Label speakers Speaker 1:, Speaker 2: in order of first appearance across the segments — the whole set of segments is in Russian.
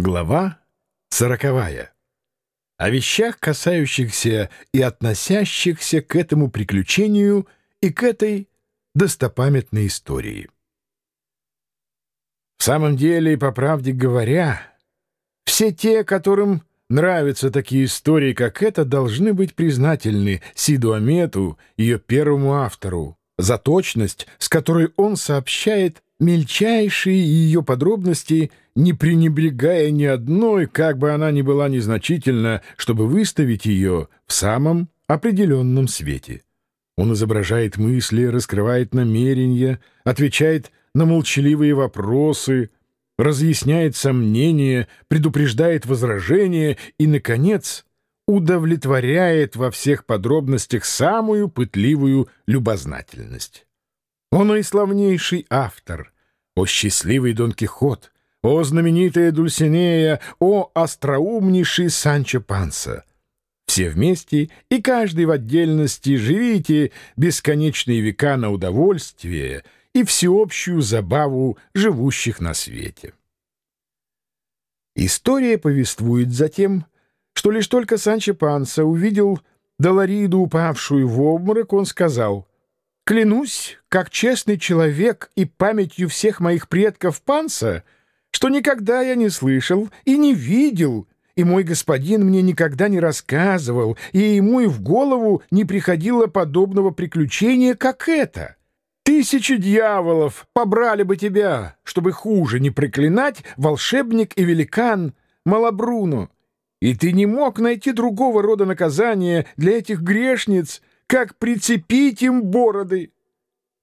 Speaker 1: Глава сороковая. О вещах, касающихся и относящихся к этому приключению и к этой достопамятной истории. В самом деле, по правде говоря, все те, которым нравятся такие истории, как эта, должны быть признательны Сиду Амету, ее первому автору, за точность, с которой он сообщает мельчайшие ее подробности, не пренебрегая ни одной, как бы она ни была незначительна, чтобы выставить ее в самом определенном свете. Он изображает мысли, раскрывает намерения, отвечает на молчаливые вопросы, разъясняет сомнения, предупреждает возражения и, наконец, удовлетворяет во всех подробностях самую пытливую любознательность. Он и славнейший автор, о счастливый Дон Кихот, о знаменитая Дульсинея, о остроумнейший Санчо Панса. Все вместе и каждый в отдельности живите бесконечные века на удовольствие и всеобщую забаву живущих на свете. История повествует затем, что лишь только Санчо Панса увидел Долориду, упавшую в обморок, он сказал — Клянусь, как честный человек и памятью всех моих предков Панса, что никогда я не слышал и не видел, и мой господин мне никогда не рассказывал, и ему и в голову не приходило подобного приключения, как это. Тысячи дьяволов побрали бы тебя, чтобы хуже не проклинать волшебник и великан Малабруно. И ты не мог найти другого рода наказания для этих грешниц, как прицепить им бороды.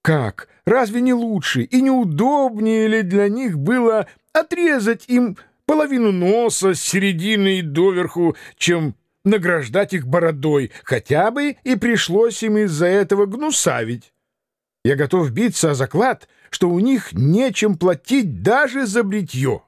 Speaker 1: Как? Разве не лучше и неудобнее ли для них было отрезать им половину носа с середины и доверху, чем награждать их бородой, хотя бы и пришлось им из-за этого гнусавить? Я готов биться о заклад, что у них нечем платить даже за бритье.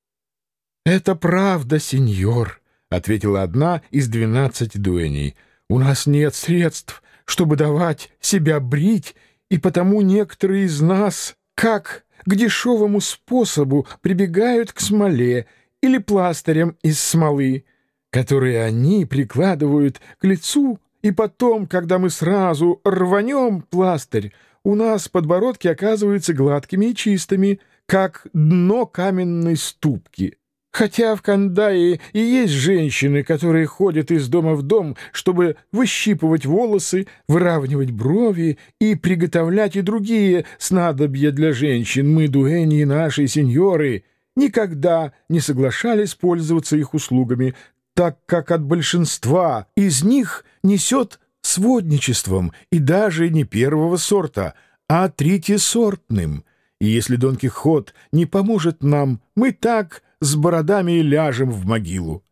Speaker 1: — Это правда, сеньор, — ответила одна из двенадцати дуэней. У нас нет средств, чтобы давать себя брить, и потому некоторые из нас, как к дешевому способу, прибегают к смоле или пластырям из смолы, которые они прикладывают к лицу, и потом, когда мы сразу рванем пластырь, у нас подбородки оказываются гладкими и чистыми, как дно каменной ступки. Хотя в Кандае и есть женщины, которые ходят из дома в дом, чтобы выщипывать волосы, выравнивать брови и приготовлять и другие снадобья для женщин, мы, дуэни и наши сеньоры, никогда не соглашались пользоваться их услугами, так как от большинства из них несет сводничеством и даже не первого сорта, а третьесортным. И если Дон Кихот не поможет нам, мы так с бородами и ляжем в могилу.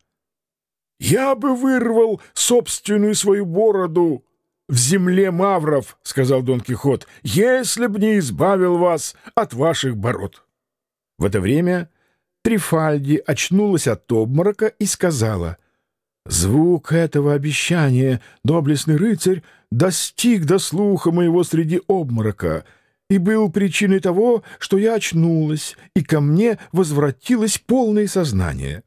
Speaker 1: «Я бы вырвал собственную свою бороду в земле мавров», — сказал Дон Кихот, — «если б не избавил вас от ваших бород». В это время Трифальди очнулась от обморока и сказала, «Звук этого обещания, доблестный рыцарь, достиг до слуха моего среди обморока» и был причиной того, что я очнулась, и ко мне возвратилось полное сознание.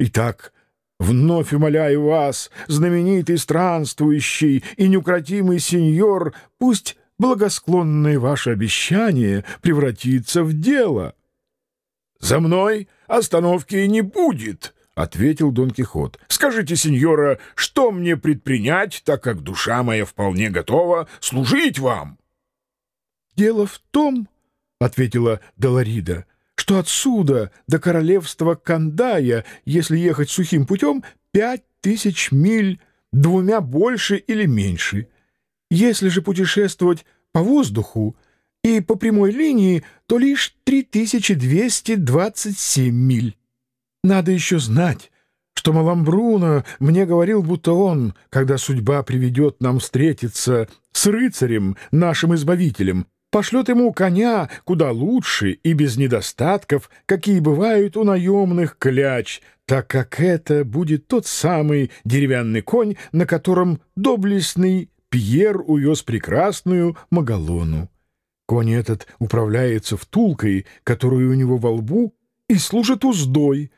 Speaker 1: Итак, вновь умоляю вас, знаменитый странствующий и неукротимый сеньор, пусть благосклонное ваше обещание превратится в дело. — За мной остановки не будет, — ответил Дон Кихот. — Скажите, сеньора, что мне предпринять, так как душа моя вполне готова служить вам? «Дело в том, — ответила Долорида, — что отсюда до королевства Кандая, если ехать сухим путем, пять тысяч миль, двумя больше или меньше. Если же путешествовать по воздуху и по прямой линии, то лишь 3227 миль. Надо еще знать, что Маламбруно мне говорил, будто он, когда судьба приведет нам встретиться с рыцарем, нашим избавителем, пошлет ему коня куда лучше и без недостатков, какие бывают у наемных кляч, так как это будет тот самый деревянный конь, на котором доблестный Пьер увез прекрасную Магалону. Конь этот управляется втулкой, которую у него во лбу, и служит уздой,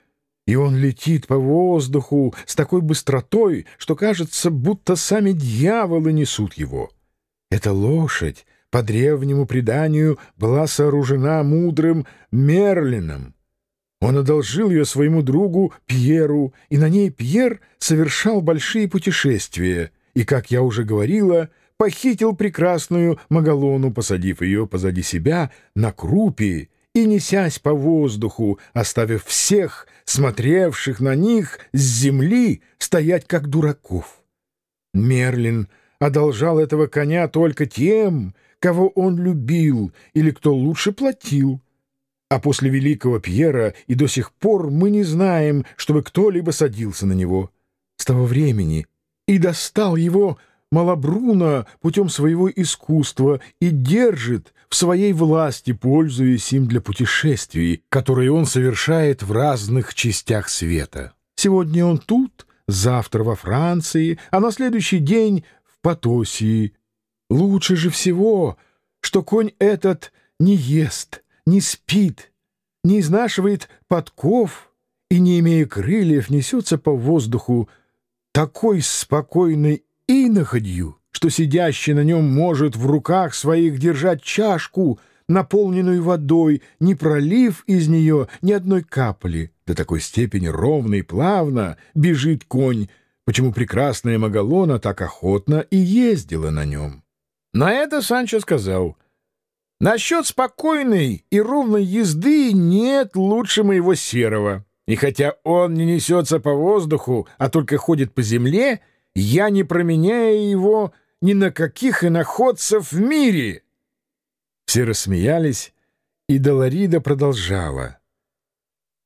Speaker 1: и он летит по воздуху с такой быстротой, что кажется, будто сами дьяволы несут его. Эта лошадь, по древнему преданию, была сооружена мудрым Мерлином. Он одолжил ее своему другу Пьеру, и на ней Пьер совершал большие путешествия, и, как я уже говорила, похитил прекрасную Магалону, посадив ее позади себя на крупе и несясь по воздуху, оставив всех, смотревших на них с земли, стоять как дураков. Мерлин одолжал этого коня только тем, кого он любил или кто лучше платил. А после великого Пьера и до сих пор мы не знаем, чтобы кто-либо садился на него. С того времени и достал его Малабруна путем своего искусства и держит в своей власти, пользуясь им для путешествий, которые он совершает в разных частях света. Сегодня он тут, завтра во Франции, а на следующий день в Потосии. Лучше же всего, что конь этот не ест, не спит, не изнашивает подков и, не имея крыльев, несется по воздуху такой спокойной иноходью, что сидящий на нем может в руках своих держать чашку, наполненную водой, не пролив из нее ни одной капли. До такой степени ровно и плавно бежит конь, почему прекрасная Магалона так охотно и ездила на нем. На это Санчо сказал, «Насчет спокойной и ровной езды нет лучше моего серого, и хотя он не несется по воздуху, а только ходит по земле, — я не променяю его ни на каких иноходцев в мире!» Все рассмеялись, и Долорида продолжала.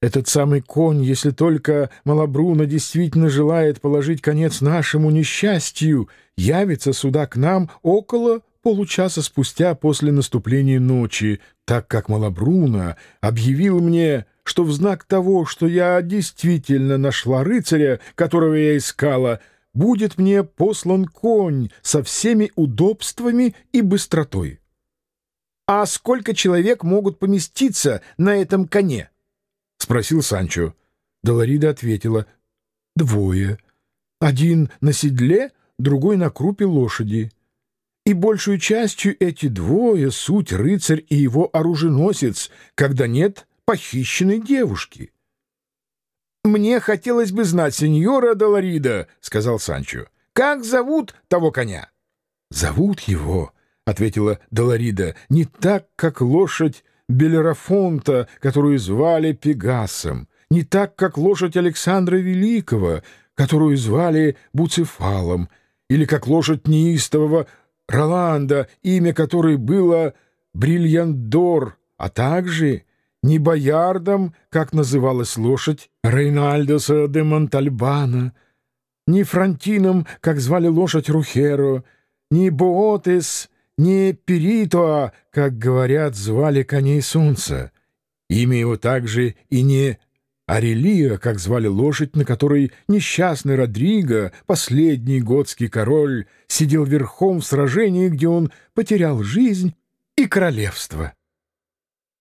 Speaker 1: «Этот самый конь, если только Малабруна действительно желает положить конец нашему несчастью, явится сюда к нам около получаса спустя после наступления ночи, так как Малабруна объявил мне, что в знак того, что я действительно нашла рыцаря, которого я искала, — будет мне послан конь со всеми удобствами и быстротой. — А сколько человек могут поместиться на этом коне? — спросил Санчо. Долорида ответила. — Двое. Один на седле, другой на крупе лошади. И большую частью эти двое — суть рыцарь и его оруженосец, когда нет похищенной девушки. — «Мне хотелось бы знать, сеньора Долорида», — сказал Санчо, — «как зовут того коня?» «Зовут его», — ответила Долорида, — «не так, как лошадь Белерафонта, которую звали Пегасом, не так, как лошадь Александра Великого, которую звали Буцефалом, или как лошадь неистового Роланда, имя которой было Брильяндор, а также не боярдом, как называлась лошадь Рейнальдоса де Монтальбана, ни Франтином, как звали лошадь Рухеро, ни Боотес, ни Перитоа, как, говорят, звали коней солнца. Имя его также и не Арелия, как звали лошадь, на которой несчастный Родриго, последний готский король, сидел верхом в сражении, где он потерял жизнь и королевство.